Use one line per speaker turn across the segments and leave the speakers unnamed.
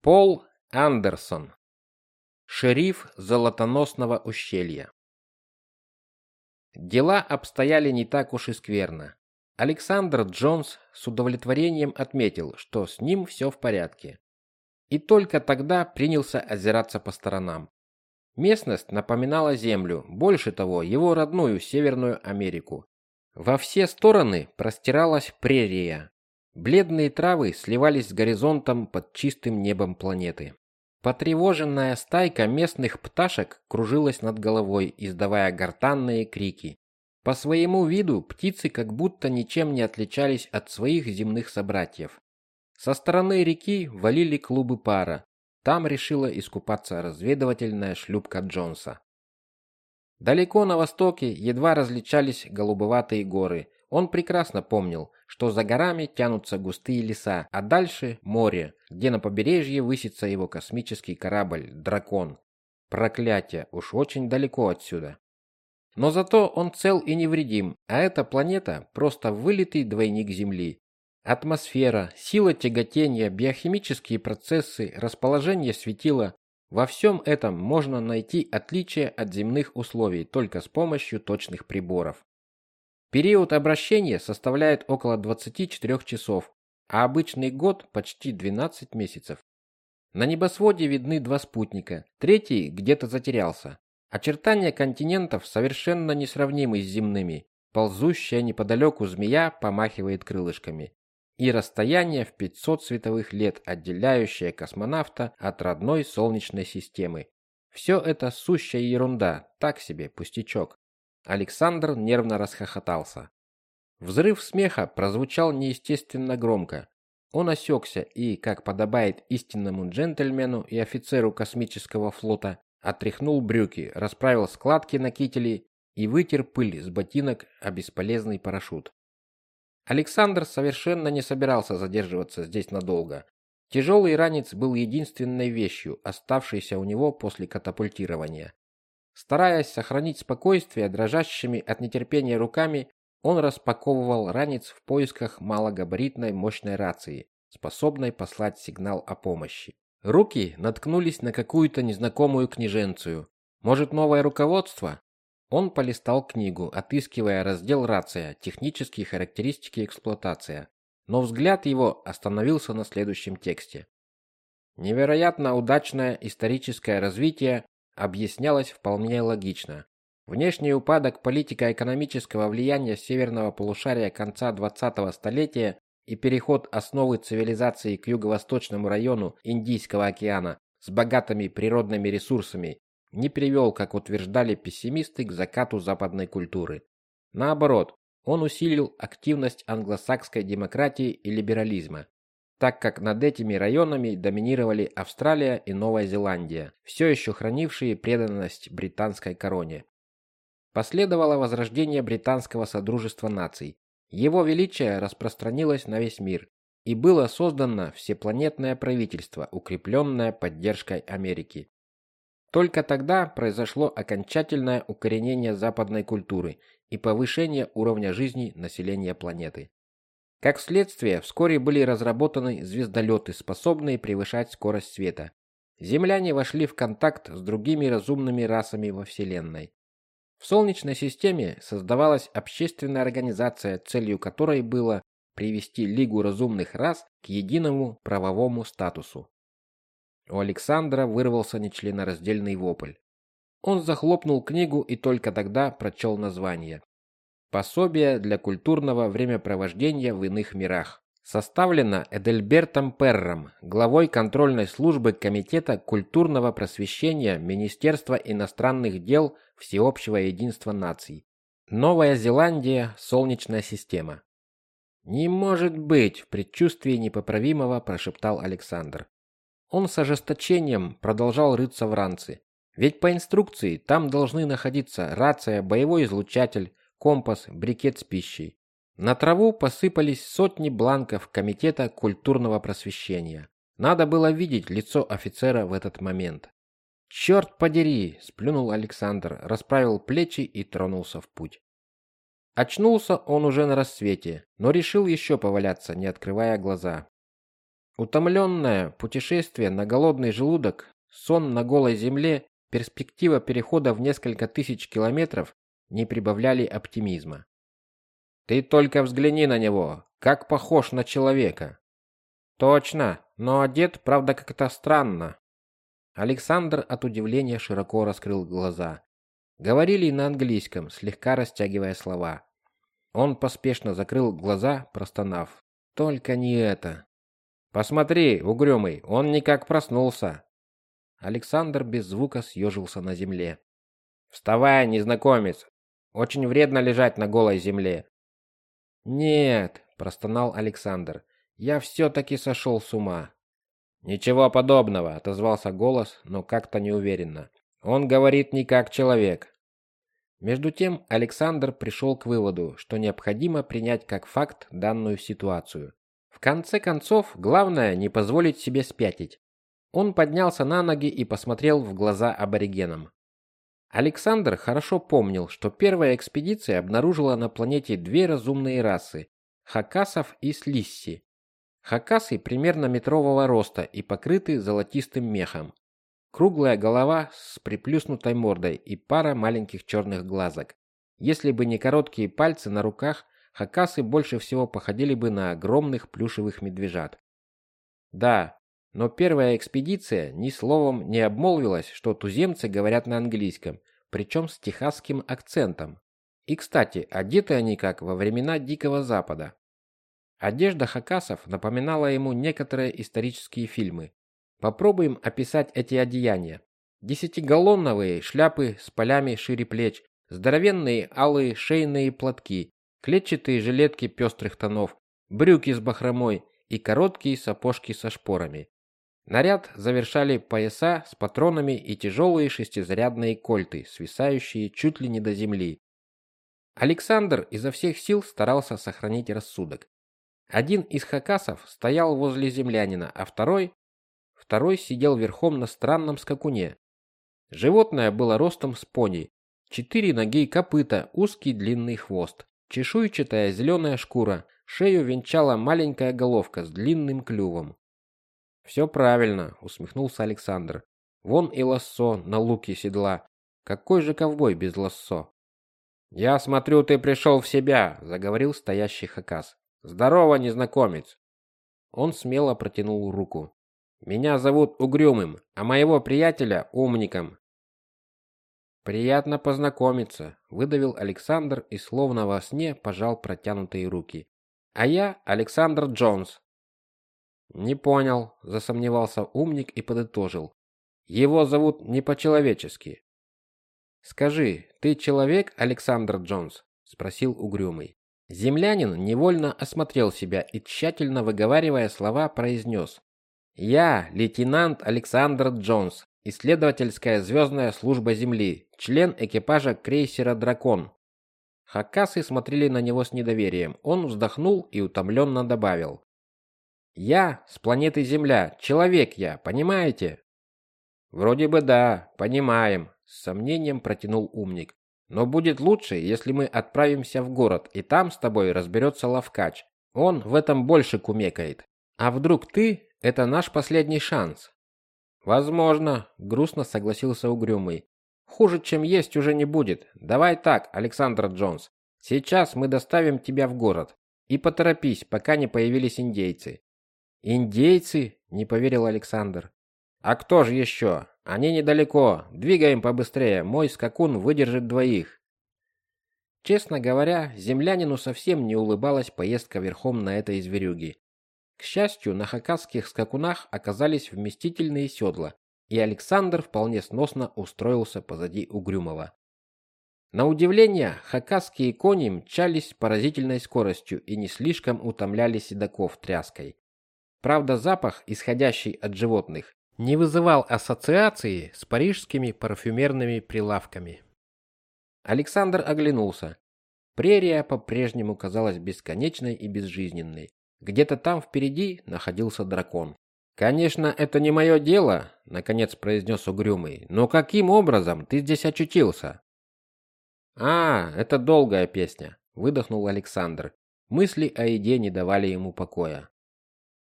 Пол Андерсон. Шериф Золотоносного ущелья. Дела обстояли не так уж и скверно. Александр Джонс с удовлетворением отметил, что с ним все в порядке. И только тогда принялся озираться по сторонам. Местность напоминала землю, больше того, его родную Северную Америку. Во все стороны простиралась прерия, Бледные травы сливались с горизонтом под чистым небом планеты. Потревоженная стайка местных пташек кружилась над головой, издавая гортанные крики. По своему виду птицы как будто ничем не отличались от своих земных собратьев. Со стороны реки валили клубы пара. Там решила искупаться разведывательная шлюпка Джонса. Далеко на востоке едва различались голубоватые горы, он прекрасно помнил, что за горами тянутся густые леса, а дальше море, где на побережье высится его космический корабль Дракон. Проклятие, уж очень далеко отсюда. Но зато он цел и невредим, а эта планета просто вылитый двойник Земли. Атмосфера, сила тяготения, биохимические процессы, расположение светила во всем этом можно найти отличия от земных условий только с помощью точных приборов. Период обращения составляет около 24 часов, а обычный год почти 12 месяцев. На небосводе видны два спутника, третий где-то затерялся. Очертания континентов совершенно несравнимы с земными. Ползущая неподалеку змея помахивает крылышками. И расстояние в 500 световых лет, отделяющее космонавта от родной Солнечной системы. Все это сущая ерунда, так себе, пустячок. Александр нервно расхохотался. Взрыв смеха прозвучал неестественно громко. Он осекся и, как подобает истинному джентльмену и офицеру космического флота, отряхнул брюки, расправил складки на кителе и вытер пыль с ботинок о бесполезный парашют. Александр совершенно не собирался задерживаться здесь надолго. Тяжелый ранец был единственной вещью, оставшейся у него после катапультирования. Стараясь сохранить спокойствие, дрожащими от нетерпения руками, он распаковывал ранец в поисках малогабаритной мощной рации, способной послать сигнал о помощи. Руки наткнулись на какую-то незнакомую книженцию. Может, новое руководство? Он полистал книгу, отыскивая раздел рация, технические характеристики эксплуатация. Но взгляд его остановился на следующем тексте. Невероятно удачное историческое развитие объяснялось вполне логично. Внешний упадок политико-экономического влияния северного полушария конца 20-го столетия и переход основы цивилизации к юго-восточному району Индийского океана с богатыми природными ресурсами не привел, как утверждали пессимисты, к закату западной культуры. Наоборот, он усилил активность англосакской демократии и либерализма так как над этими районами доминировали Австралия и Новая Зеландия, все еще хранившие преданность британской короне. Последовало возрождение британского содружества наций. Его величие распространилось на весь мир, и было создано всепланетное правительство, укрепленное поддержкой Америки. Только тогда произошло окончательное укоренение западной культуры и повышение уровня жизни населения планеты. Как следствие, вскоре были разработаны звездолеты, способные превышать скорость света. Земляне вошли в контакт с другими разумными расами во Вселенной. В Солнечной системе создавалась общественная организация, целью которой было привести Лигу разумных рас к единому правовому статусу. У Александра вырвался нечленораздельный вопль. Он захлопнул книгу и только тогда прочел название. Пособие для культурного времяпровождения в иных мирах. Составлено Эдельбертом Перром, главой контрольной службы Комитета культурного просвещения Министерства иностранных дел Всеобщего единства наций. Новая Зеландия, Солнечная система. Не может быть, в предчувствии непоправимого прошептал Александр. Он с ожесточением продолжал рыться в ранце. Ведь по инструкции там должны находиться рация, боевой излучатель, компас, брикет с пищей. На траву посыпались сотни бланков Комитета культурного просвещения. Надо было видеть лицо офицера в этот момент. «Черт подери!» – сплюнул Александр, расправил плечи и тронулся в путь. Очнулся он уже на рассвете, но решил еще поваляться, не открывая глаза. Утомленное путешествие на голодный желудок, сон на голой земле, перспектива перехода в несколько тысяч километров не прибавляли оптимизма. Ты только взгляни на него, как похож на человека. Точно, но одет, правда, как-то странно. Александр от удивления широко раскрыл глаза. Говорили на английском, слегка растягивая слова. Он поспешно закрыл глаза, простонав: "Только не это". Посмотри, угрюмый, он никак проснулся. Александр без звука съежился на земле. Вставай, незнакомец. Очень вредно лежать на голой земле. Нет, простонал Александр. Я все таки сошел с ума. Ничего подобного, отозвался голос, но как-то неуверенно. Он говорит не как человек. Между тем Александр пришел к выводу, что необходимо принять как факт данную ситуацию. В конце концов, главное не позволить себе спятить. Он поднялся на ноги и посмотрел в глаза аборигенам. Александр хорошо помнил, что первая экспедиция обнаружила на планете две разумные расы хакасов и слисси. Хакасы примерно метрового роста и покрыты золотистым мехом. Круглая голова с приплюснутой мордой и пара маленьких черных глазок. Если бы не короткие пальцы на руках, хакасы больше всего походили бы на огромных плюшевых медвежат. Да, но первая экспедиция ни словом не обмолвилась, что туземцы говорят на английском, причем с техасским акцентом. И, кстати, одеты они как во времена Дикого Запада. Одежда хакасов напоминала ему некоторые исторические фильмы. Попробуем описать эти одеяния. Десятигаллоновые шляпы с полями шире плеч, здоровенные алые шейные платки, клетчатые жилетки пестрых тонов, брюки с бахромой и короткие сапожки со шпорами. Наряд завершали пояса с патронами и тяжелые шестизарядные кольты, свисающие чуть ли не до земли. Александр изо всех сил старался сохранить рассудок. Один из хакасов стоял возле землянина, а второй второй сидел верхом на странном скакуне. Животное было ростом с пони. Четыре ноги и копыта, узкий длинный хвост, чешуйчатая зеленая шкура, шею венчала маленькая головка с длинным клювом. Все правильно, усмехнулся Александр. Вон и лассо на луке седла. Какой же ковбой без лассо? Я смотрю, ты пришел в себя, заговорил стоящий хакас. Здорово, незнакомец. Он смело протянул руку. Меня зовут Угрюмым, а моего приятеля Умником. Приятно познакомиться, выдавил Александр и словно во сне пожал протянутые руки. А я Александр Джонс. Не понял, засомневался умник и подытожил. Его зовут не по-человечески. Скажи, ты человек, Александр Джонс? спросил угрюмый. Землянин невольно осмотрел себя и тщательно выговаривая слова произнес. «Я, лейтенант Александр Джонс, исследовательская звездная служба Земли, член экипажа крейсера Дракон». Хакасы смотрели на него с недоверием. Он вздохнул и утомленно добавил: я с планеты Земля, человек я, понимаете? Вроде бы да, понимаем, с сомнением протянул умник. Но будет лучше, если мы отправимся в город, и там с тобой разберется Лавкач. Он в этом больше кумекает. А вдруг ты это наш последний шанс? Возможно, грустно согласился Угрюмый. Хуже, чем есть, уже не будет. Давай так, Александр Джонс. Сейчас мы доставим тебя в город. И поторопись, пока не появились индейцы. Индейцы? Не поверил Александр. А кто же еще? Они недалеко. Двигаем побыстрее. Мой скакун выдержит двоих. Честно говоря, землянину совсем не улыбалась поездка верхом на этой зверюге. К счастью, на хакасских скакунах оказались вместительные седла, и Александр вполне сносно устроился позади Угрюмова. На удивление, хакасские кони мчались с поразительной скоростью и не слишком утомляли седаков тряской. Правда, запах, исходящий от животных, не вызывал ассоциации с парижскими парфюмерными прилавками. Александр оглянулся. Прерия по-прежнему казалась бесконечной и безжизненной. Где-то там впереди находился дракон. Конечно, это не мое дело, наконец произнес угрюмый. Но каким образом ты здесь очутился? А, это долгая песня, выдохнул Александр. Мысли о еде не давали ему покоя.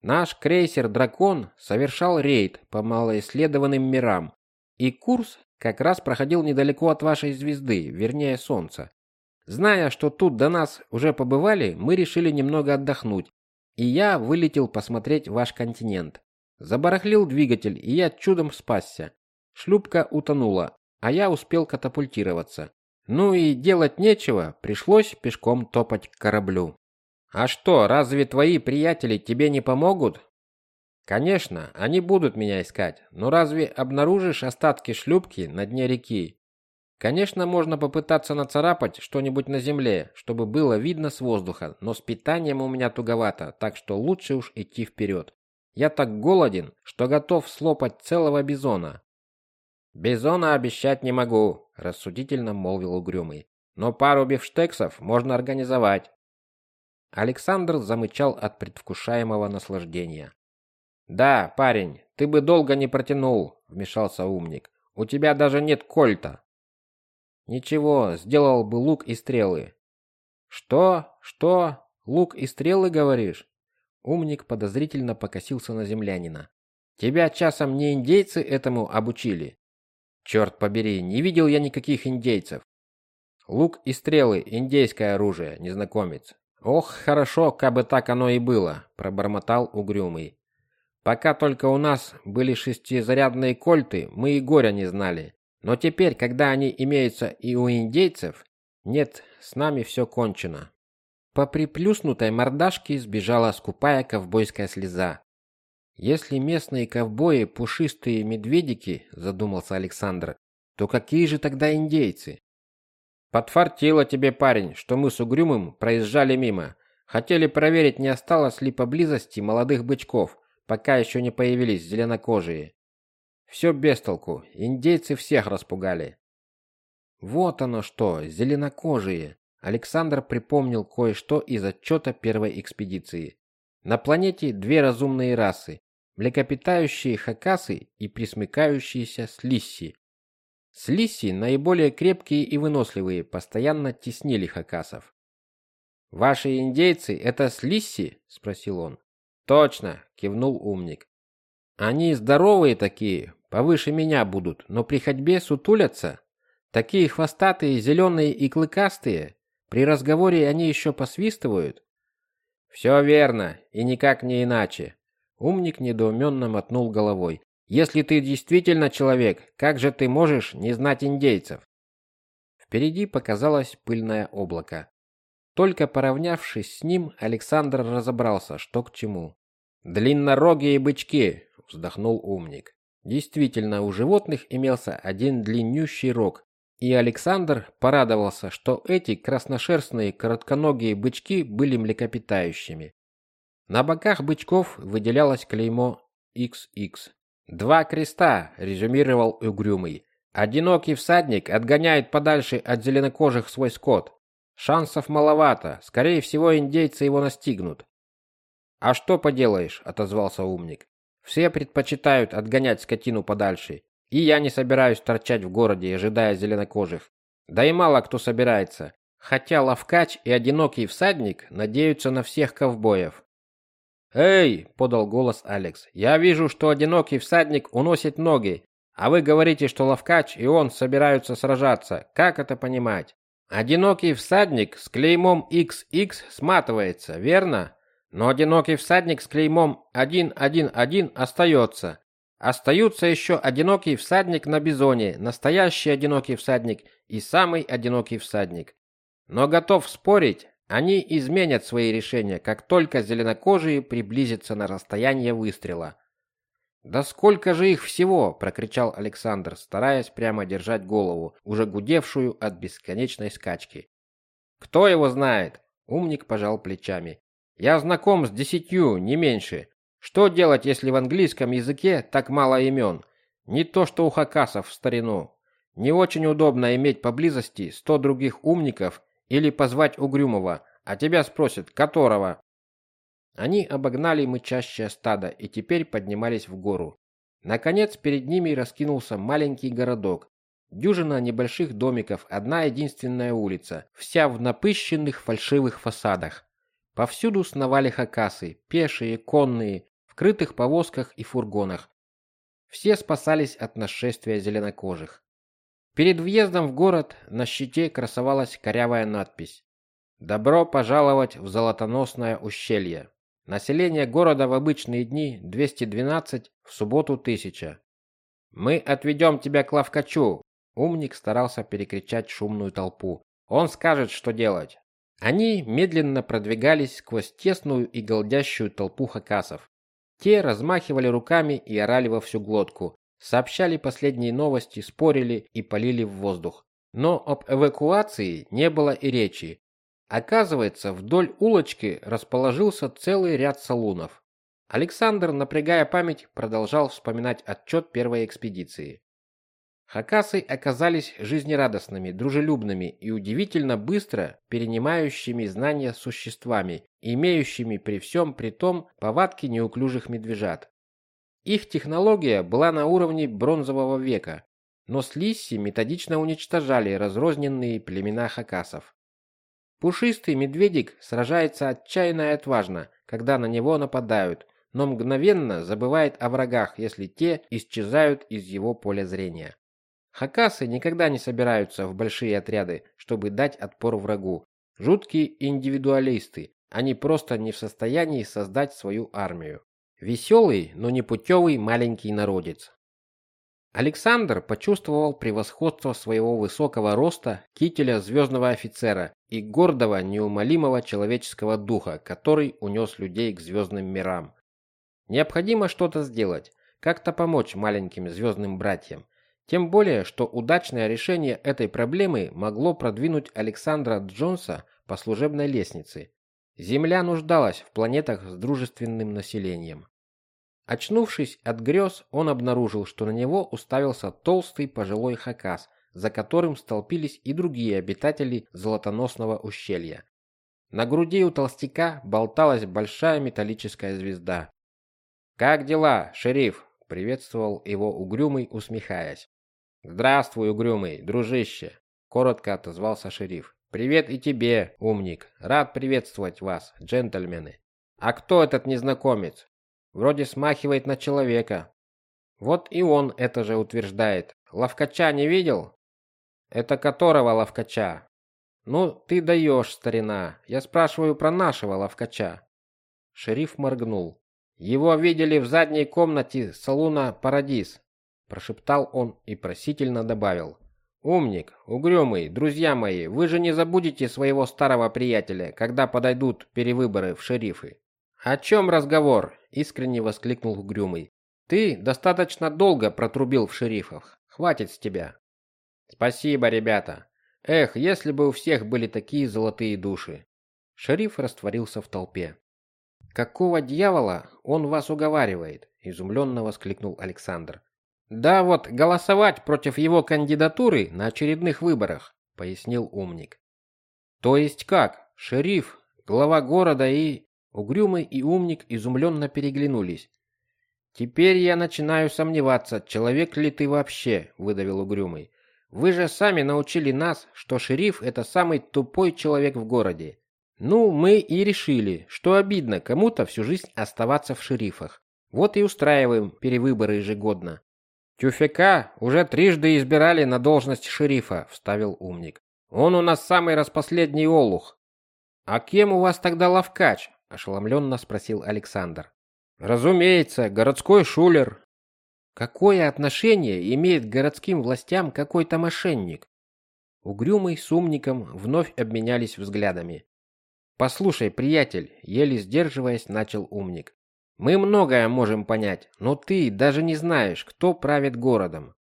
Наш крейсер Дракон совершал рейд по малоисследованным мирам, и курс как раз проходил недалеко от вашей звезды, вернее Солнца. Зная, что тут до нас уже побывали, мы решили немного отдохнуть, и я вылетел посмотреть ваш континент. Забарахлил двигатель, и я чудом спасся. Шлюпка утонула, а я успел катапультироваться. Ну и делать нечего, пришлось пешком топать к кораблю. А что, разве твои приятели тебе не помогут? Конечно, они будут меня искать, но разве обнаружишь остатки шлюпки на дне реки? Конечно, можно попытаться нацарапать что-нибудь на земле, чтобы было видно с воздуха, но с питанием у меня туговато, так что лучше уж идти вперед. Я так голоден, что готов слопать целого бизона. Бизона обещать не могу, рассудительно молвил угрюмый. Но пару бифштексов можно организовать. Александр замычал от предвкушаемого наслаждения. Да, парень, ты бы долго не протянул, вмешался умник. У тебя даже нет кольта. Ничего, сделал бы лук и стрелы. Что? Что? Лук и стрелы, говоришь? Умник подозрительно покосился на землянина. Тебя часом не индейцы этому обучили? Черт побери, не видел я никаких индейцев. Лук и стрелы индейское оружие, незнакомец. Ох, хорошо, кабы так оно и было, пробормотал угрюмый. Пока только у нас были шестизарядные кольты, мы и горя не знали. Но теперь, когда они имеются и у индейцев, нет, с нами все кончено. По приплюснутой мордашке сбежала скупая ковбойская слеза. Если местные ковбои пушистые медведики, задумался Александр, то какие же тогда индейцы? Подфартило тебе, парень, что мы с Угрюмым проезжали мимо. Хотели проверить, не осталось ли поблизости молодых бычков пока еще не появились зеленокожие. Все без толку, индейцы всех распугали. Вот оно что, зеленокожие. Александр припомнил кое-что из отчета первой экспедиции. На планете две разумные расы: млекопитающие хакасы и присмыкающиеся слисси. Слисси, наиболее крепкие и выносливые, постоянно теснили хакасов. Ваши индейцы это слисси? спросил он. Точно, кивнул умник. Они здоровые такие, повыше меня будут, но при ходьбе сутулятся. Такие хвостатые, зеленые и клыкастые. При разговоре они еще посвистывают. Все верно, и никак не иначе. Умник недоуменно мотнул головой. Если ты действительно человек, как же ты можешь не знать индейцев? Впереди показалось пыльное облако. Только поравнявшись с ним, Александр разобрался, что к чему. Длиннорогие бычки, вздохнул умник. Действительно, у животных имелся один длиннющий рог, и Александр порадовался, что эти красношерстные коротконогие бычки были млекопитающими. На боках бычков выделялось клеймо XX. Два креста, резюмировал угрюмый. Одинокий всадник отгоняет подальше от зеленокожих свой скот. Шансов маловато. Скорее всего, индейцы его настигнут. А что поделаешь, отозвался умник. Все предпочитают отгонять скотину подальше, и я не собираюсь торчать в городе, ожидая зеленокожих. Да и мало кто собирается. Хотя ловкач и одинокий всадник надеются на всех ковбоев. «Эй!» – подал голос Алекс. «Я вижу, что одинокий всадник уносит ноги, а вы говорите, что ловкач и он собираются сражаться. Как это понимать?» Одинокий всадник с клеймом XX сматывается, верно? Но одинокий всадник с клеймом 111 остается. Остаются еще одинокий всадник на бизоне, настоящий одинокий всадник и самый одинокий всадник. Но готов спорить, они изменят свои решения, как только зеленокожие приблизятся на расстояние выстрела. Да сколько же их всего, прокричал Александр, стараясь прямо держать голову, уже гудевшую от бесконечной скачки. Кто его знает? Умник пожал плечами. Я знаком с десятью, не меньше. Что делать, если в английском языке так мало имен? Не то, что у хакасов в старину. Не очень удобно иметь поблизости сто других умников или позвать Угрюмого, а тебя спросят, которого. Они обогнали мычащее стадо и теперь поднимались в гору. Наконец перед ними раскинулся маленький городок. Дюжина небольших домиков, одна единственная улица, вся в напыщенных фальшивых фасадах. Повсюду сновали хакасы, пешие, конные, в крытых повозках и фургонах. Все спасались от нашествия зеленокожих. Перед въездом в город на щите красовалась корявая надпись «Добро пожаловать в Золотоносное ущелье». Население города в обычные дни 212, в субботу 1000. Мы отведем тебя к лавкачу. Умник старался перекричать шумную толпу. Он скажет, что делать. Они медленно продвигались сквозь тесную и голдящую толпу хакасов. Те размахивали руками и орали во всю глотку, сообщали последние новости, спорили и полили в воздух. Но об эвакуации не было и речи. Оказывается, вдоль улочки расположился целый ряд салунов. Александр, напрягая память, продолжал вспоминать отчет первой экспедиции. Хакасы оказались жизнерадостными, дружелюбными и удивительно быстро перенимающими знания существами, имеющими при всем при том повадки неуклюжих медвежат. Их технология была на уровне бронзового века, но слисси методично уничтожали разрозненные племена хакасов. Пушистый медведик сражается отчаянно и отважно, когда на него нападают, но мгновенно забывает о врагах, если те исчезают из его поля зрения. Хакасы никогда не собираются в большие отряды, чтобы дать отпор врагу. Жуткие индивидуалисты, они просто не в состоянии создать свою армию. Веселый, но не путевый маленький народец. Александр почувствовал превосходство своего высокого роста, кителя звездного офицера и гордого, неумолимого человеческого духа, который унес людей к звездным мирам. Необходимо что-то сделать, как-то помочь маленьким звездным братьям. Тем более, что удачное решение этой проблемы могло продвинуть Александра Джонса по служебной лестнице. Земля нуждалась в планетах с дружественным населением. Очнувшись от грез, он обнаружил, что на него уставился толстый пожилой хакас, за которым столпились и другие обитатели золотоносного ущелья. На груди у толстяка болталась большая металлическая звезда. «Как дела, шериф?» — приветствовал его Угрюмый, усмехаясь. «Здравствуй, Угрюмый, дружище!» — коротко отозвался шериф. «Привет и тебе, умник. Рад приветствовать вас, джентльмены. А кто этот незнакомец? Вроде смахивает на человека. Вот и он это же утверждает. Ловкача не видел? Это которого ловкача? Ну, ты даешь, старина. Я спрашиваю про нашего ловкача. Шериф моргнул. Его видели в задней комнате салуна Парадис, прошептал он и просительно добавил: Умник, угрюмый, друзья мои, вы же не забудете своего старого приятеля, когда подойдут перевыборы в шерифы. О чем разговор? искренне воскликнул угрюмый. Ты достаточно долго протрубил в шерифах. Хватит с тебя. Спасибо, ребята. Эх, если бы у всех были такие золотые души. Шериф растворился в толпе. Какого дьявола он вас уговаривает? изумленно воскликнул Александр. Да вот голосовать против его кандидатуры на очередных выборах, пояснил умник. То есть как? Шериф, глава города и Угрюмый и умник изумленно переглянулись. Теперь я начинаю сомневаться, человек ли ты вообще, выдавил Угрюмый. Вы же сами научили нас, что шериф это самый тупой человек в городе. Ну, мы и решили, что обидно кому-то всю жизнь оставаться в шерифах. Вот и устраиваем перевыборы ежегодно. Тюфяка уже трижды избирали на должность шерифа, вставил умник. Он у нас самый распоследний олух. А кем у вас тогда лавкач? ошеломленно спросил Александр. Разумеется, городской шулер. Какое отношение имеет к городским властям какой-то мошенник? Угрюмый с умником вновь обменялись взглядами. Послушай, приятель, еле сдерживаясь, начал умник. Мы многое можем понять, но ты даже не знаешь, кто правит городом.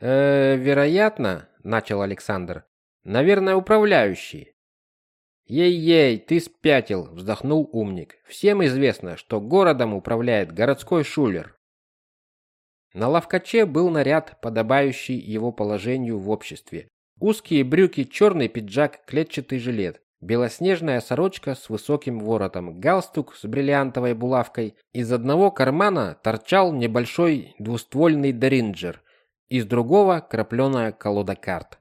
Э, вероятно, начал Александр. Наверное, управляющий. Ей-ей, ты спятил, вздохнул умник. Всем известно, что городом управляет городской шулер. На лавкаче был наряд, подобающий его положению в обществе. Узкие брюки, черный пиджак, клетчатый жилет. Белоснежная сорочка с высоким воротом, галстук с бриллиантовой булавкой. Из одного кармана торчал небольшой двуствольный даринджер, из другого крапленая колода карт.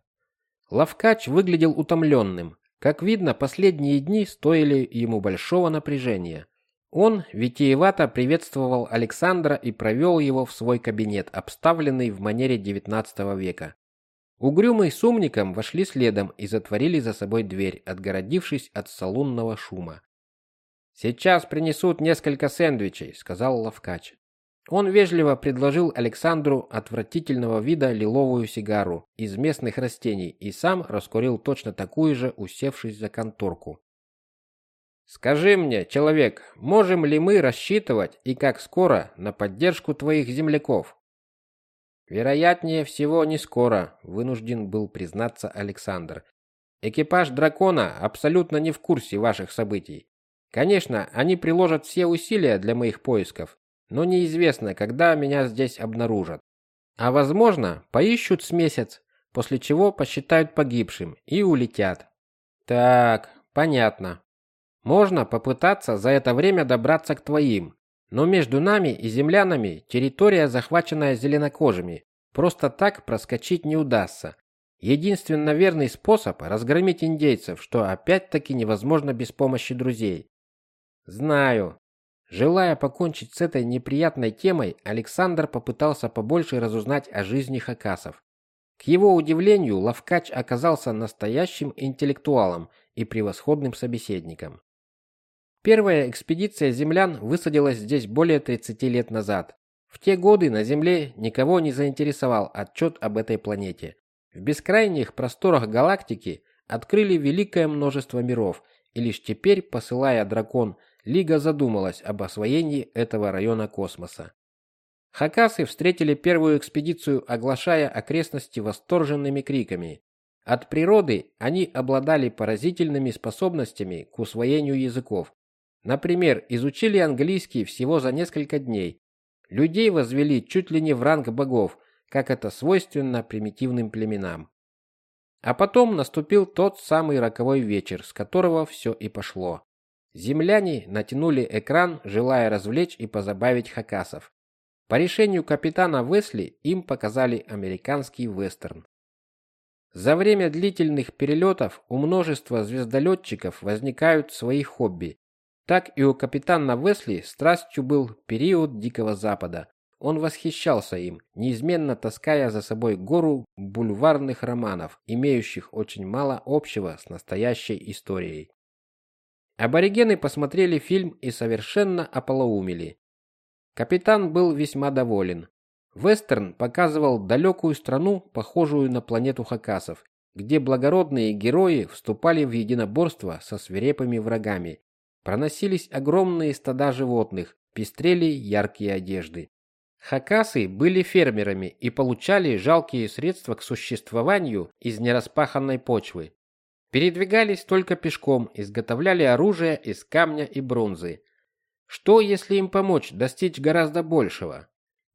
Лавкач выглядел утомленным. Как видно, последние дни стоили ему большого напряжения. Он витиевато приветствовал Александра и провел его в свой кабинет, обставленный в манере XIX века. Угрюмый с умником вошли следом и затворили за собой дверь, отгородившись от салунного шума. «Сейчас принесут несколько сэндвичей», — сказал Лавкач. Он вежливо предложил Александру отвратительного вида лиловую сигару из местных растений и сам раскурил точно такую же, усевшись за конторку. Скажи мне, человек, можем ли мы рассчитывать и как скоро на поддержку твоих земляков? Вероятнее всего, не скоро, вынужден был признаться Александр. Экипаж дракона абсолютно не в курсе ваших событий. Конечно, они приложат все усилия для моих поисков, но неизвестно, когда меня здесь обнаружат. А возможно, поищут с месяц, после чего посчитают погибшим и улетят. Так, понятно. Можно попытаться за это время добраться к твоим, но между нами и землянами территория, захваченная зеленокожими. Просто так проскочить не удастся. Единственно верный способ разгромить индейцев, что опять-таки невозможно без помощи друзей. Знаю. Желая покончить с этой неприятной темой, Александр попытался побольше разузнать о жизни хакасов. К его удивлению, Лавкач оказался настоящим интеллектуалом и превосходным собеседником. Первая экспедиция землян высадилась здесь более 30 лет назад. В те годы на Земле никого не заинтересовал отчет об этой планете. В бескрайних просторах галактики открыли великое множество миров, и лишь теперь, посылая дракон, Лига задумалась об освоении этого района космоса. Хакасы встретили первую экспедицию, оглашая окрестности восторженными криками. От природы они обладали поразительными способностями к усвоению языков, Например, изучили английский всего за несколько дней. Людей возвели чуть ли не в ранг богов, как это свойственно примитивным племенам. А потом наступил тот самый роковой вечер, с которого все и пошло. Земляне натянули экран, желая развлечь и позабавить хакасов. По решению капитана Весли им показали американский вестерн. За время длительных перелетов у множества звездолетчиков возникают свои хобби, так и у капитана Весли страстью был период Дикого Запада. Он восхищался им, неизменно таская за собой гору бульварных романов, имеющих очень мало общего с настоящей историей. Аборигены посмотрели фильм и совершенно ополоумели. Капитан был весьма доволен. Вестерн показывал далекую страну, похожую на планету хакасов, где благородные герои вступали в единоборство со свирепыми врагами, Проносились огромные стада животных, пестрели яркие одежды. Хакасы были фермерами и получали жалкие средства к существованию из нераспаханной почвы. Передвигались только пешком, изготовляли оружие из камня и бронзы. Что, если им помочь достичь гораздо большего?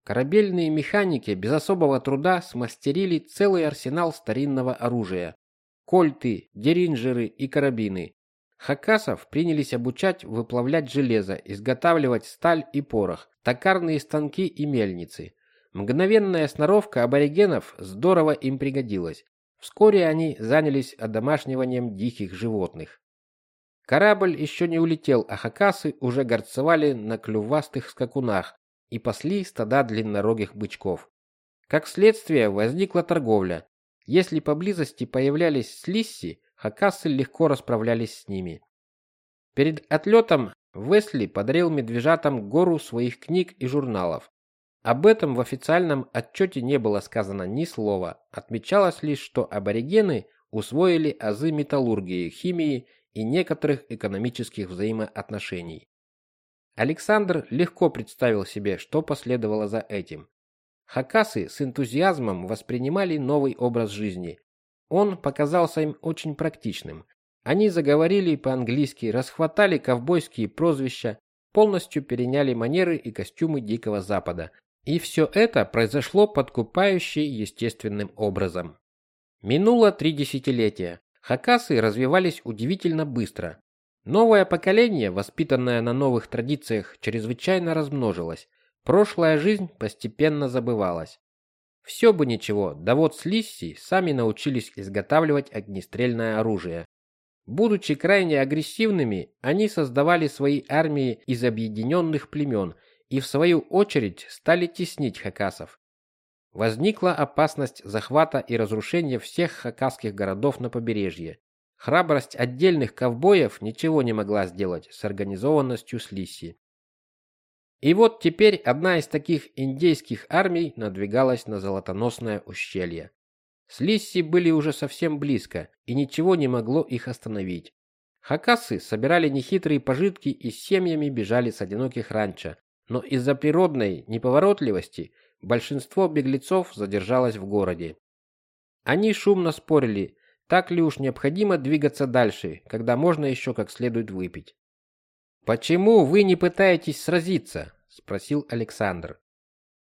Корабельные механики без особого труда смастерили целый арсенал старинного оружия. Кольты, деринджеры и карабины. Хакасов принялись обучать выплавлять железо, изготавливать сталь и порох, токарные станки и мельницы. Мгновенная сноровка аборигенов здорово им пригодилась. Вскоре они занялись одомашниванием диких животных. Корабль еще не улетел, а хакасы уже горцевали на клювастых скакунах и пасли стада длиннорогих бычков. Как следствие возникла торговля. Если поблизости появлялись слисси, Хакасы легко расправлялись с ними. Перед отлетом Весли подарил медвежатам гору своих книг и журналов. Об этом в официальном отчете не было сказано ни слова. Отмечалось лишь, что аборигены усвоили азы металлургии, химии и некоторых экономических взаимоотношений. Александр легко представил себе, что последовало за этим. Хакасы с энтузиазмом воспринимали новый образ жизни, он показался им очень практичным. Они заговорили по-английски, расхватали ковбойские прозвища, полностью переняли манеры и костюмы Дикого Запада. И все это произошло подкупающе естественным образом. Минуло три десятилетия. Хакасы развивались удивительно быстро. Новое поколение, воспитанное на новых традициях, чрезвычайно размножилось. Прошлая жизнь постепенно забывалась. Все бы ничего, да вот с Лисси сами научились изготавливать огнестрельное оружие. Будучи крайне агрессивными, они создавали свои армии из объединенных племен и в свою очередь стали теснить хакасов. Возникла опасность захвата и разрушения всех хакасских городов на побережье. Храбрость отдельных ковбоев ничего не могла сделать с организованностью Слиси. И вот теперь одна из таких индейских армий надвигалась на золотоносное ущелье. Слисси были уже совсем близко, и ничего не могло их остановить. Хакасы собирали нехитрые пожитки и с семьями бежали с одиноких ранчо, но из-за природной неповоротливости большинство беглецов задержалось в городе. Они шумно спорили, так ли уж необходимо двигаться дальше, когда можно еще как следует выпить. Почему вы не пытаетесь сразиться? спросил Александр.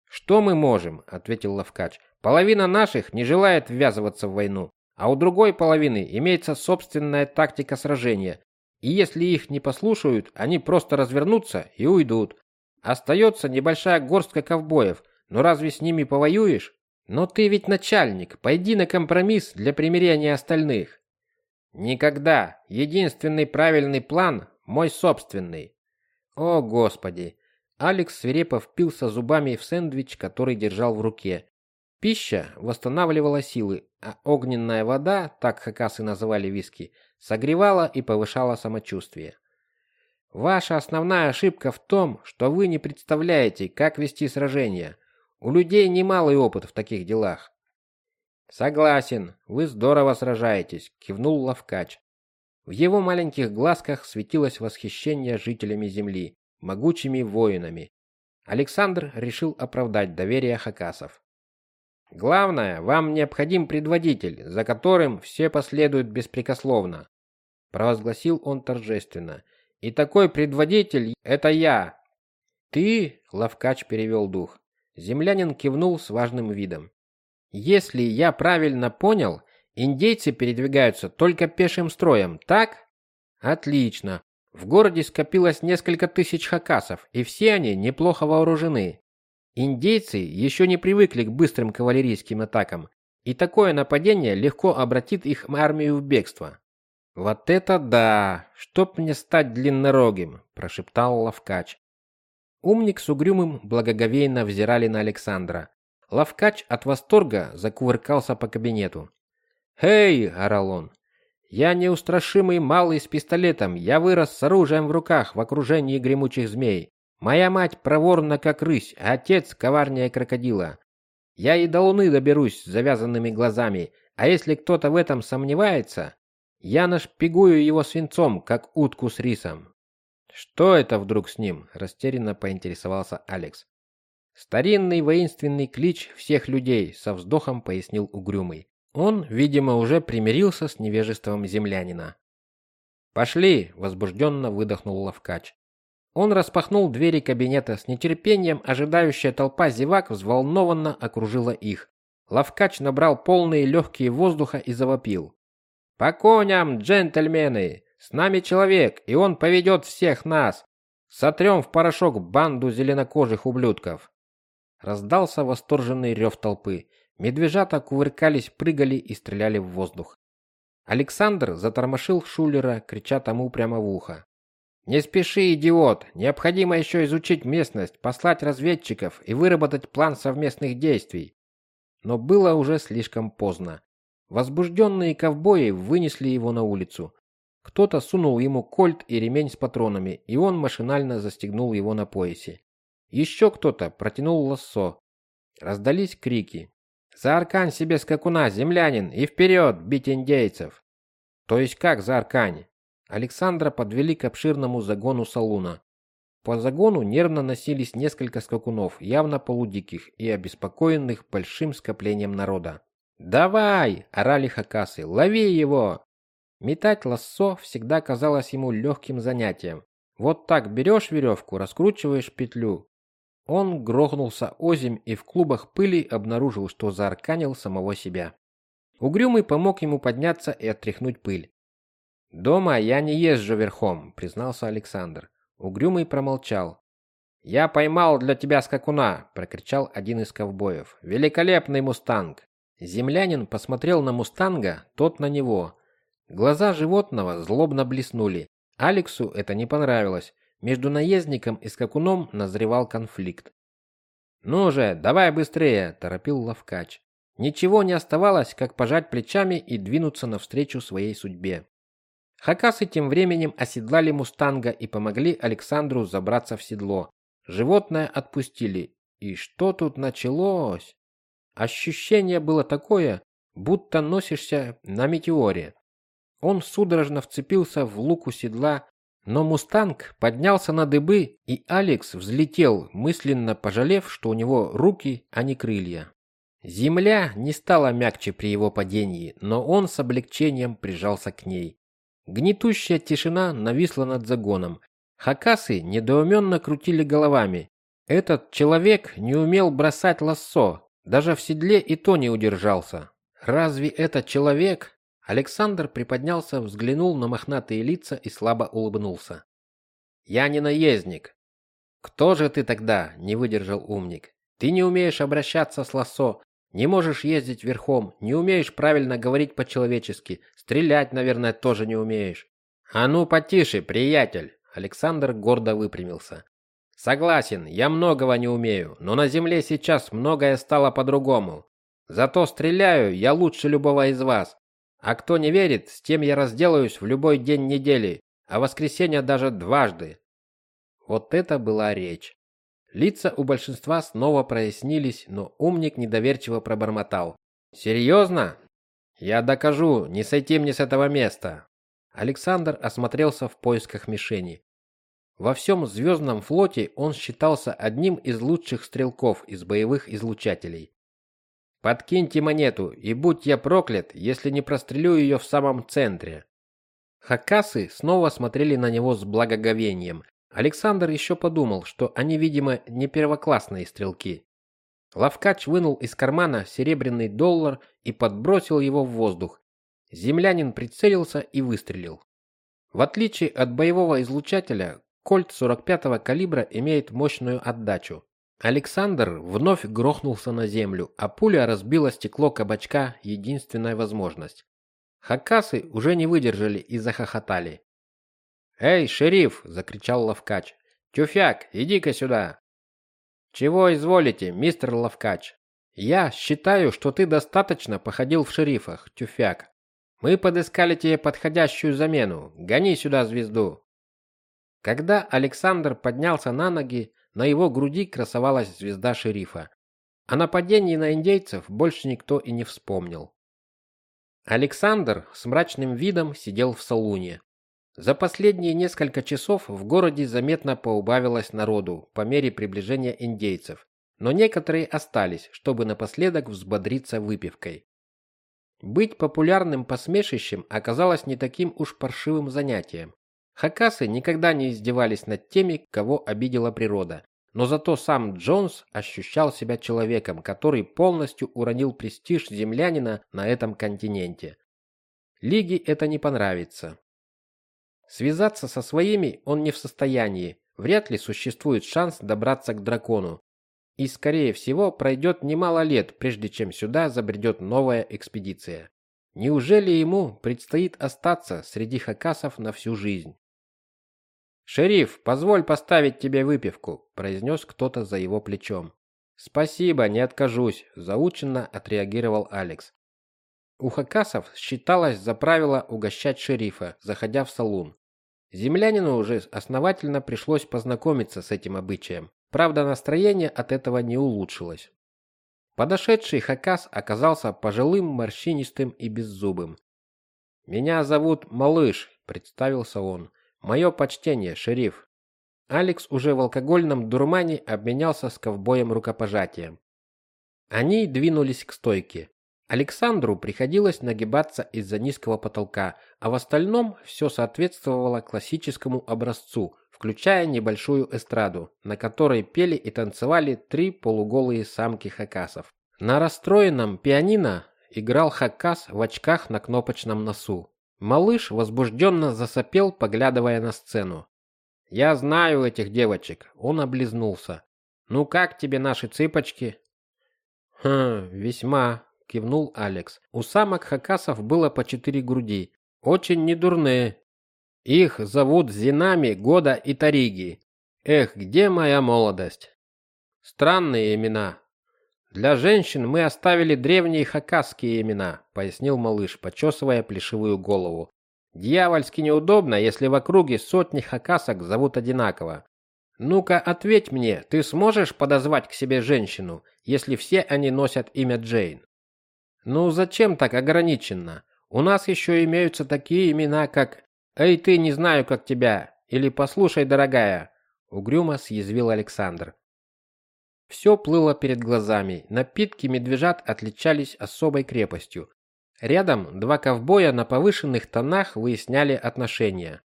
Что мы можем, ответил Лавкач. Половина наших не желает ввязываться в войну, а у другой половины имеется собственная тактика сражения. И если их не послушают, они просто развернутся и уйдут. Остается небольшая горстка ковбоев, но разве с ними повоюешь? Но ты ведь начальник, пойди на компромисс для примирения остальных. Никогда. Единственный правильный план мой собственный. О, господи. Алекс свирепо впился зубами в сэндвич, который держал в руке. Пища восстанавливала силы, а огненная вода, так хакасы называли виски, согревала и повышала самочувствие. Ваша основная ошибка в том, что вы не представляете, как вести сражения. У людей немалый опыт в таких делах. Согласен, вы здорово сражаетесь, кивнул Лавкач. В его маленьких глазках светилось восхищение жителями земли, могучими воинами. Александр решил оправдать доверие хакасов. Главное, вам необходим предводитель, за которым все последуют беспрекословно, провозгласил он торжественно. И такой предводитель это я. Ты, Лавкач перевел дух. Землянин кивнул с важным видом. Если я правильно понял, индейцы передвигаются только пешим строем, так? Отлично. В городе скопилось несколько тысяч хакасов, и все они неплохо вооружены. Индейцы еще не привыкли к быстрым кавалерийским атакам, и такое нападение легко обратит их армию в бегство. Вот это да, чтоб мне стать длиннорогим, прошептал Лавкач. Умник с угрюмым благоговейно взирали на Александра. Лавкач от восторга закувыркался по кабинету. "Эй!" орал он. "Я неустрашимый малый с пистолетом. Я вырос с оружием в руках в окружении гремучих змей. Моя мать проворна как рысь, а отец коварнее крокодила. Я и до луны доберусь с завязанными глазами, а если кто-то в этом сомневается, я нашпигую его свинцом, как утку с рисом. Что это вдруг с ним? растерянно поинтересовался Алекс. Старинный воинственный клич всех людей, со вздохом пояснил Угрюмый. Он, видимо, уже примирился с невежеством землянина. Пошли, возбужденно выдохнул Лавкач. Он распахнул двери кабинета с нетерпением, ожидающая толпа зевак взволнованно окружила их. Лавкач набрал полные легкие воздуха и завопил: "По коням, джентльмены! С нами человек, и он поведет всех нас. Сотрем в порошок банду зеленокожих ублюдков!" Раздался восторженный рев толпы. Медвежата кувыркались, прыгали и стреляли в воздух. Александр затормошил Шулера, крича тому прямо в ухо: не спеши, идиот. Необходимо еще изучить местность, послать разведчиков и выработать план совместных действий. Но было уже слишком поздно. Возбужденные ковбои вынесли его на улицу. Кто-то сунул ему кольт и ремень с патронами, и он машинально застегнул его на поясе. Еще кто-то протянул лассо. Раздались крики. «Зааркань себе скакуна, землянин, и вперед, бить индейцев!» «То есть как зааркань?» Александра подвели к обширному загону салуна. По загону нервно носились несколько скакунов, явно полудиких и обеспокоенных большим скоплением народа. «Давай!» – орали хакасы. «Лови его!» Метать лассо всегда казалось ему легким занятием. Вот так берешь веревку, раскручиваешь петлю. Он грохнулся озимь и в клубах пыли обнаружил, что заарканил самого себя. Угрюмый помог ему подняться и отряхнуть пыль. Дома я не езжу верхом, признался Александр. Угрюмый промолчал. Я поймал для тебя скакуна, прокричал один из ковбоев. Великолепный мустанг. Землянин посмотрел на мустанга, тот на него. Глаза животного злобно блеснули. Алексу это не понравилось. Между наездником и скакуном назревал конфликт. «Ну же, давай быстрее!» – торопил Лавкач. Ничего не оставалось, как пожать плечами и двинуться навстречу своей судьбе. Хакасы тем временем оседлали мустанга и помогли Александру забраться в седло. Животное отпустили. И что тут началось? Ощущение было такое, будто носишься на метеоре. Он судорожно вцепился в луку седла, но мустанг поднялся на дыбы, и Алекс взлетел, мысленно пожалев, что у него руки, а не крылья. Земля не стала мягче при его падении, но он с облегчением прижался к ней. Гнетущая тишина нависла над загоном. Хакасы недоуменно крутили головами. Этот человек не умел бросать лассо, даже в седле и то не удержался. Разве этот человек? Александр приподнялся, взглянул на мохнатые лица и слабо улыбнулся. Я не наездник. Кто же ты тогда? Не выдержал умник. Ты не умеешь обращаться с лассо, не можешь ездить верхом, не умеешь правильно говорить по-человечески, стрелять, наверное, тоже не умеешь. А ну потише, приятель. Александр гордо выпрямился. Согласен, я многого не умею, но на земле сейчас многое стало по-другому. Зато стреляю я лучше любого из вас. А кто не верит, с тем я разделаюсь в любой день недели, а воскресенье даже дважды. Вот это была речь. Лица у большинства снова прояснились, но умник недоверчиво пробормотал: "Серьезно? Я докажу, не сойти мне с этого места". Александр осмотрелся в поисках мишени. Во всем звездном флоте он считался одним из лучших стрелков из боевых излучателей. Подкиньте монету, и будь я проклят, если не прострелю ее в самом центре. Хакасы снова смотрели на него с благоговением. Александр еще подумал, что они, видимо, не первоклассные стрелки. Лавкач вынул из кармана серебряный доллар и подбросил его в воздух. Землянин прицелился и выстрелил. В отличие от боевого излучателя, Кольт 45-го калибра имеет мощную отдачу. Александр вновь грохнулся на землю, а пуля разбила стекло кабачка, единственная возможность. Хакасы уже не выдержали и захохотали. «Эй, шериф!» – закричал Лавкач. «Тюфяк, иди-ка сюда!» «Чего изволите, мистер Лавкач?» «Я считаю, что ты достаточно походил в шерифах, Тюфяк. Мы подыскали тебе подходящую замену. Гони сюда звезду!» Когда Александр поднялся на ноги, на его груди красовалась звезда шерифа. О нападении на индейцев больше никто и не вспомнил. Александр с мрачным видом сидел в салуне. За последние несколько часов в городе заметно поубавилось народу по мере приближения индейцев, но некоторые остались, чтобы напоследок взбодриться выпивкой. Быть популярным посмешищем оказалось не таким уж паршивым занятием. Хакасы никогда не издевались над теми, кого обидела природа, но зато сам Джонс ощущал себя человеком, который полностью уронил престиж землянина на этом континенте. Лиге это не понравится. Связаться со своими он не в состоянии, вряд ли существует шанс добраться к дракону. И скорее всего пройдет немало лет, прежде чем сюда забредет новая экспедиция. Неужели ему предстоит остаться среди хакасов на всю жизнь? «Шериф, позволь поставить тебе выпивку», – произнес кто-то за его плечом. «Спасибо, не откажусь», – заученно отреагировал Алекс. У хакасов считалось за правило угощать шерифа, заходя в салун. Землянину уже основательно пришлось познакомиться с этим обычаем. Правда, настроение от этого не улучшилось. Подошедший хакас оказался пожилым, морщинистым и беззубым. «Меня зовут Малыш», – представился он. Мое почтение, шериф. Алекс уже в алкогольном дурмане обменялся с ковбоем рукопожатием. Они двинулись к стойке. Александру приходилось нагибаться из-за низкого потолка, а в остальном все соответствовало классическому образцу, включая небольшую эстраду, на которой пели и танцевали три полуголые самки хакасов. На расстроенном пианино играл хакас в очках на кнопочном носу. Малыш возбужденно засопел, поглядывая на сцену. «Я знаю этих девочек», — он облизнулся. «Ну как тебе наши цыпочки?» «Хм, весьма», — кивнул Алекс. У самок хакасов было по четыре груди. Очень недурные. Их зовут Зинами, Года и Тариги. Эх, где моя молодость? Странные имена. Для женщин мы оставили древние хакасские имена, пояснил малыш, почесывая плешивую голову. Дьявольски неудобно, если в округе сотни хакасок зовут одинаково. Ну-ка, ответь мне, ты сможешь подозвать к себе женщину, если все они носят имя Джейн? Ну зачем так ограниченно? У нас еще имеются такие имена, как «Эй, ты, не знаю, как тебя» или «Послушай, дорогая», — угрюмо съязвил Александр. Все плыло перед глазами, напитки медвежат отличались особой крепостью. Рядом два ковбоя на повышенных тонах выясняли отношения.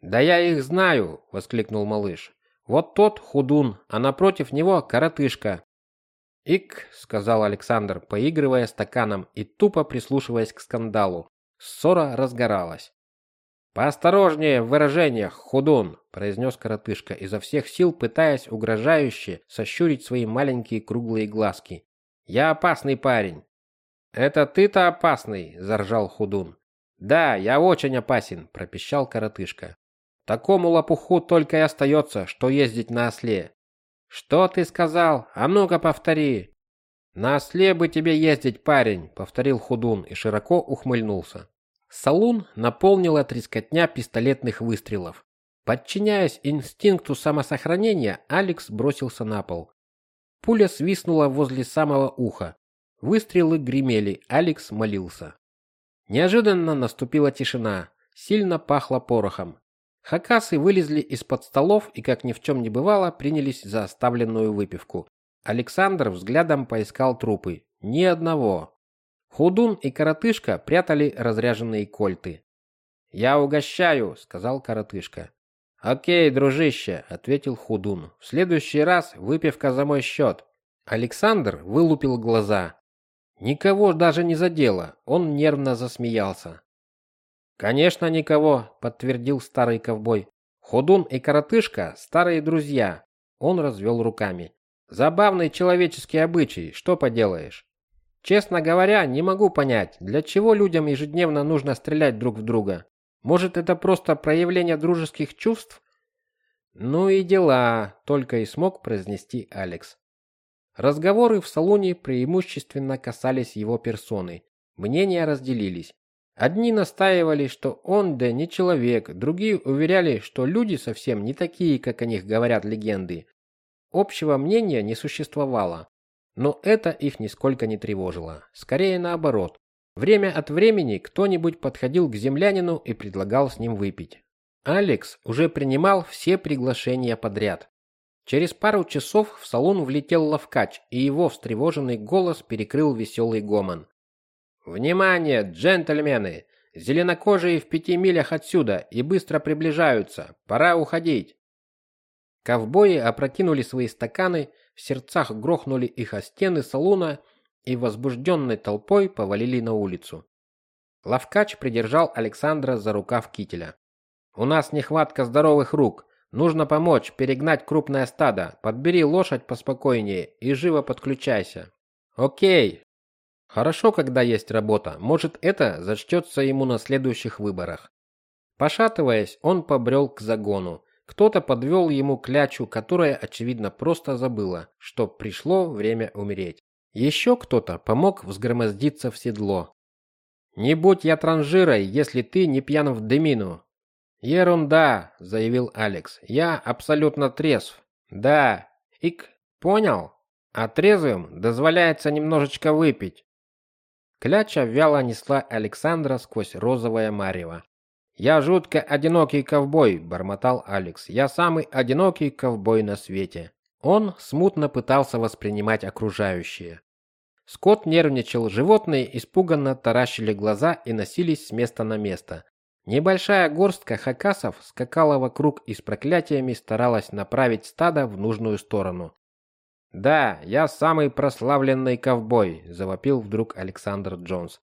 «Да я их знаю!» — воскликнул малыш. Вот тот худун, а напротив него коротышка. «Ик», — сказал Александр, поигрывая стаканом и тупо прислушиваясь к скандалу. Ссора разгоралась. «Поосторожнее в выражениях, худун», — произнес коротышка, изо всех сил пытаясь угрожающе сощурить свои маленькие круглые глазки. «Я опасный парень». «Это ты-то опасный», — заржал худун. «Да, я очень опасен», — пропищал коротышка. Такому лопуху только и остается, что ездить на осле. Что ты сказал? А ну-ка повтори. На осле бы тебе ездить, парень, повторил Худун и широко ухмыльнулся. Салун наполнила трескотня пистолетных выстрелов. Подчиняясь инстинкту самосохранения, Алекс бросился на пол. Пуля свистнула возле самого уха. Выстрелы гремели, Алекс молился. Неожиданно наступила тишина. Сильно пахло порохом. Хакасы вылезли из-под столов и, как ни в чем не бывало, принялись за оставленную выпивку. Александр взглядом поискал трупы. Ни одного. Худун и Коротышка прятали разряженные кольты. «Я угощаю», — сказал Коротышка. «Окей, дружище», — ответил Худун. «В следующий раз выпивка за мой счет». Александр вылупил глаза. Никого даже не задело, он нервно засмеялся. Конечно, никого, подтвердил старый ковбой. Ходун и коротышка старые друзья. Он развел руками. Забавный человеческий обычай, что поделаешь? Честно говоря, не могу понять, для чего людям ежедневно нужно стрелять друг в друга. Может, это просто проявление дружеских чувств? Ну и дела, только и смог произнести Алекс. Разговоры в салоне преимущественно касались его персоны. Мнения разделились. Одни настаивали, что он да не человек, другие уверяли, что люди совсем не такие, как о них говорят легенды. Общего мнения не существовало, но это их нисколько не тревожило. Скорее наоборот. Время от времени кто-нибудь подходил к землянину и предлагал с ним выпить. Алекс уже принимал все приглашения подряд. Через пару часов в салон влетел Лавкач, и его встревоженный голос перекрыл веселый гомон. «Внимание, джентльмены! Зеленокожие в пяти милях отсюда и быстро приближаются. Пора уходить!» Ковбои опрокинули свои стаканы, в сердцах грохнули их о стены салуна и возбужденной толпой повалили на улицу. Лавкач придержал Александра за рукав кителя. «У нас нехватка здоровых рук. Нужно помочь перегнать крупное стадо. Подбери лошадь поспокойнее и живо подключайся». «Окей, Хорошо, когда есть работа. Может, это зачтется ему на следующих выборах. Пошатываясь, он побрел к загону. Кто-то подвел ему клячу, которая, очевидно, просто забыла, что пришло время умереть. Еще кто-то помог взгромоздиться в седло. «Не будь я транжирой, если ты не пьян в дымину». «Ерунда», — заявил Алекс. «Я абсолютно трезв». «Да». «Ик, понял?» «А трезвым дозволяется немножечко выпить». Кляча вяло несла Александра сквозь розовое марево. «Я жутко одинокий ковбой», — бормотал Алекс. «Я самый одинокий ковбой на свете». Он смутно пытался воспринимать окружающее. Скот нервничал, животные испуганно таращили глаза и носились с места на место. Небольшая горстка хакасов скакала вокруг и с проклятиями старалась направить стадо в нужную сторону. «Да, я самый прославленный ковбой», – завопил вдруг Александр Джонс.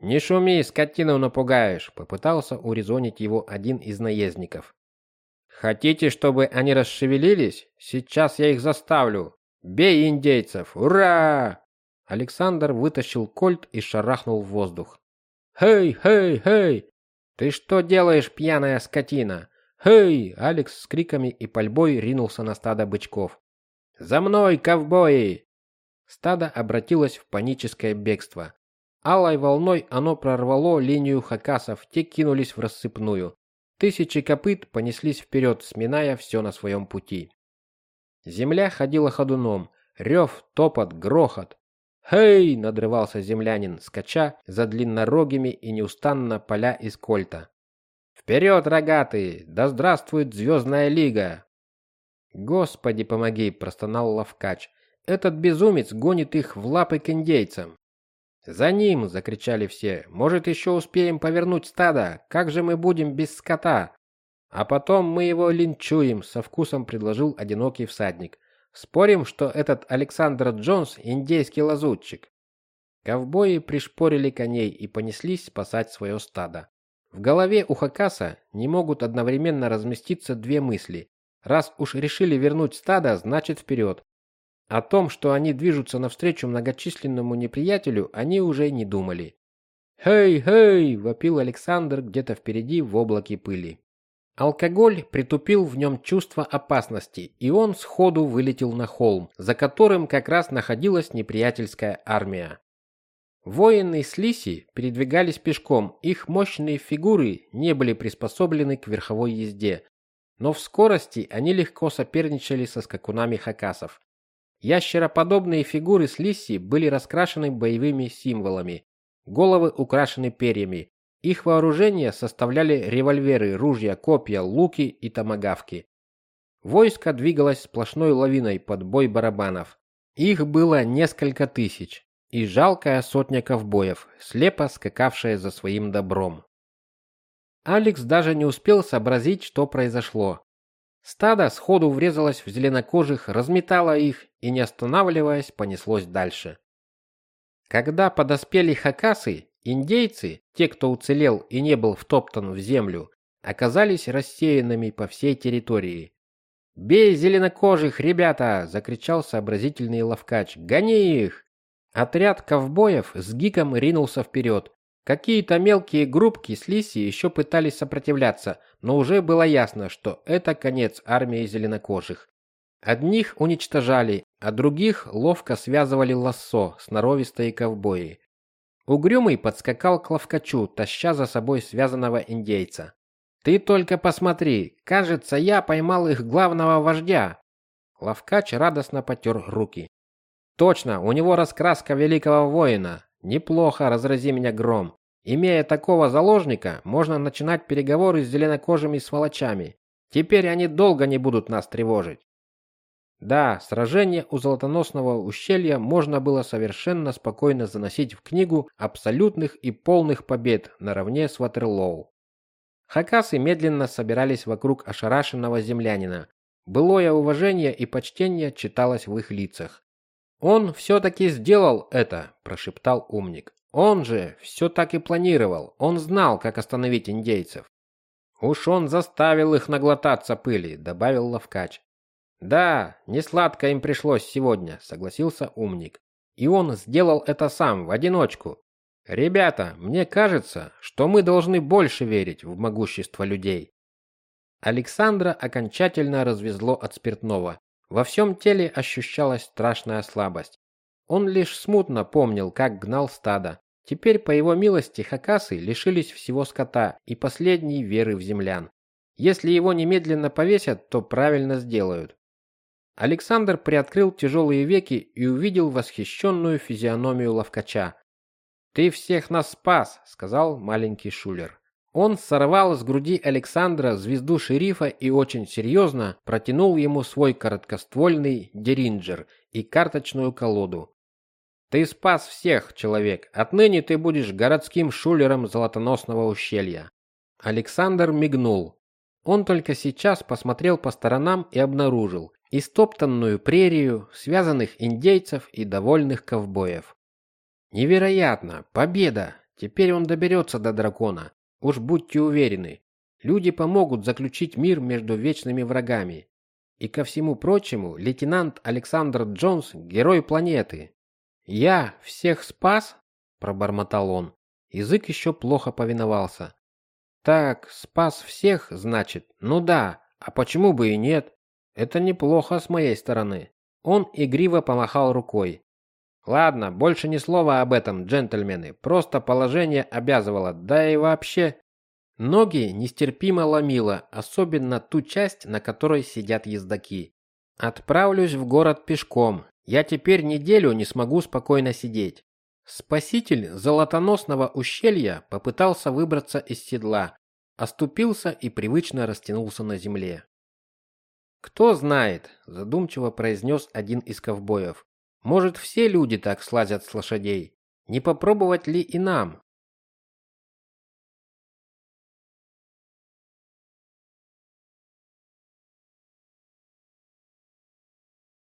«Не шуми, скотину напугаешь», – попытался урезонить его один из наездников. «Хотите, чтобы они расшевелились? Сейчас я их заставлю. Бей индейцев! Ура!» Александр вытащил кольт и шарахнул в воздух. «Хей, хей, хей! Ты что делаешь, пьяная скотина? Хей! Алекс с криками и пальбой ринулся на стадо бычков. За мной, ковбои! Стадо обратилось в паническое бегство. Алой волной оно прорвало линию хакасов, те кинулись в рассыпную. Тысячи копыт понеслись вперед, сминая все на своем пути. Земля ходила ходуном, рев, топот, грохот. «Хей!» — надрывался землянин, скача за длиннорогими и неустанно поля из кольта. «Вперед, рогатые! Да здравствует Звездная Лига!» «Господи, помоги!» — простонал Лавкач. «Этот безумец гонит их в лапы к индейцам!» «За ним!» — закричали все. «Может, еще успеем повернуть стадо? Как же мы будем без скота?» «А потом мы его линчуем», — со вкусом предложил одинокий всадник. «Спорим, что этот Александр Джонс — индейский лазутчик?» Ковбои пришпорили коней и понеслись спасать свое стадо. В голове у Хакаса не могут одновременно разместиться две мысли. Раз уж решили вернуть стадо, значит вперед. О том, что они движутся навстречу многочисленному неприятелю, они уже не думали. «Хей, хей!» – вопил Александр где-то впереди в облаке пыли. Алкоголь притупил в нем чувство опасности, и он сходу вылетел на холм, за которым как раз находилась неприятельская армия. Воины Слиси передвигались пешком, их мощные фигуры не были приспособлены к верховой езде, но в скорости они легко соперничали со скакунами хакасов. Ящероподобные фигуры слиси были раскрашены боевыми символами, головы украшены перьями. Их вооружение составляли револьверы, ружья, копья, луки и томагавки. Войско двигалось сплошной лавиной под бой барабанов. Их было несколько тысяч, и жалкая сотня ковбоев, слепо скакавшая за своим добром. Алекс даже не успел сообразить, что произошло. Стадо сходу врезалось в зеленокожих, разметало их и, не останавливаясь, понеслось дальше. Когда подоспели хакасы, индейцы, те, кто уцелел и не был втоптан в землю, оказались рассеянными по всей территории. «Бей зеленокожих, ребята!» – закричал сообразительный ловкач. «Гони их!» Отряд ковбоев с гиком ринулся вперед. Какие-то мелкие группки с Лиси еще пытались сопротивляться, но уже было ясно, что это конец армии зеленокожих. Одних уничтожали, а других ловко связывали лассо, сноровистые ковбои. Угрюмый подскакал к ловкачу, таща за собой связанного индейца. «Ты только посмотри, кажется, я поймал их главного вождя!» Ловкач радостно потер руки. «Точно, у него раскраска великого воина. Неплохо, разрази меня гром. Имея такого заложника, можно начинать переговоры с зеленокожими сволочами. Теперь они долго не будут нас тревожить. Да, сражение у Золотоносного ущелья можно было совершенно спокойно заносить в книгу абсолютных и полных побед наравне с Ватерлоу. Хакасы медленно собирались вокруг ошарашенного землянина. Былое уважение и почтение читалось в их лицах. «Он все-таки сделал это», – прошептал умник. «Он же все так и планировал. Он знал, как остановить индейцев». «Уж он заставил их наглотаться пыли», – добавил Лавкач. «Да, не сладко им пришлось сегодня», – согласился умник. «И он сделал это сам, в одиночку. Ребята, мне кажется, что мы должны больше верить в могущество людей». Александра окончательно развезло от спиртного. Во всем теле ощущалась страшная слабость. Он лишь смутно помнил, как гнал стадо. Теперь, по его милости, хакасы лишились всего скота и последней веры в землян. Если его немедленно повесят, то правильно сделают. Александр приоткрыл тяжелые веки и увидел восхищенную физиономию ловкача. «Ты всех нас спас», — сказал маленький шулер. Он сорвал с груди Александра звезду шерифа и очень серьезно протянул ему свой короткоствольный деринджер и карточную колоду. «Ты спас всех, человек. Отныне ты будешь городским шулером Золотоносного ущелья». Александр мигнул. Он только сейчас посмотрел по сторонам и обнаружил истоптанную прерию, связанных индейцев и довольных ковбоев. Невероятно! Победа! Теперь он доберется до дракона. Уж будьте уверены, люди помогут заключить мир между вечными врагами. И ко всему прочему, лейтенант Александр Джонс – герой планеты. «Я всех спас?» – пробормотал он. Язык еще плохо повиновался. Так, спас всех, значит? Ну да, а почему бы и нет? Это неплохо с моей стороны. Он игриво помахал рукой. Ладно, больше ни слова об этом, джентльмены. Просто положение обязывало. Да и вообще, ноги нестерпимо ломило, особенно ту часть, на которой сидят ездаки. Отправлюсь в город пешком. Я теперь неделю не смогу спокойно сидеть. Спаситель золотоносного ущелья попытался выбраться из седла, оступился и привычно растянулся на земле. Кто знает, задумчиво произнес один из ковбоев. Может, все люди так слазят с лошадей? Не попробовать ли и нам?